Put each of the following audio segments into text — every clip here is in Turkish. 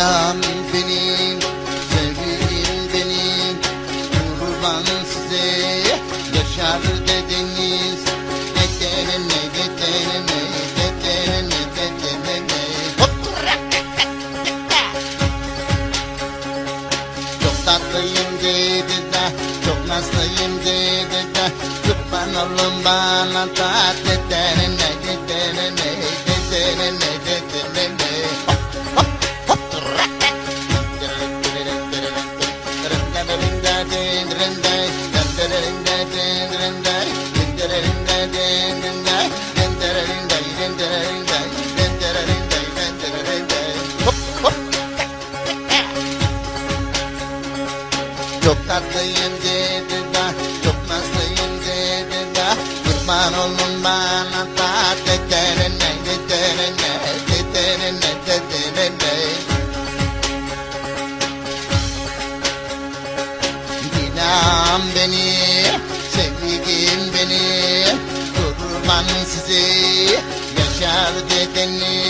Mevlam benim Sevgilim benim. Kurban size Yaşar dediniz Dedeneme dedeneme Dedeneme dedeneme Çok tatlıyım dedi de Çok nazlıyım dedi de. Kurban olun bana da Dedeneme dedeneme Dedeneme Çok tatlıyım dedi da Çok nazlıyım dedi da Kurban olun bana da Dedenene dedenene Dedenene dedenene Dinam benim, sevgim benim Kurban size yaşar dedeniz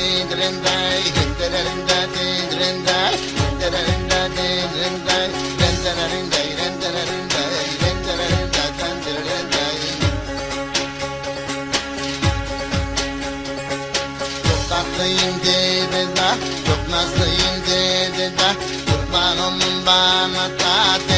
Rendererinda dindirinday, rendererinda dindirinday, rendererinda dindirinday, rendererinday, rendererinday, rendererinda dindirinday. Çok tatlıyım dedi da Çok nazlıyım dedi da Kurban olun bana da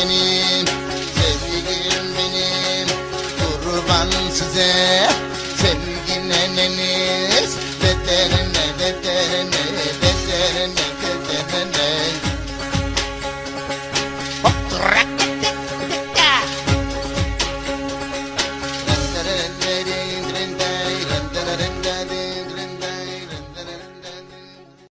benim Sevgim benim Kurban size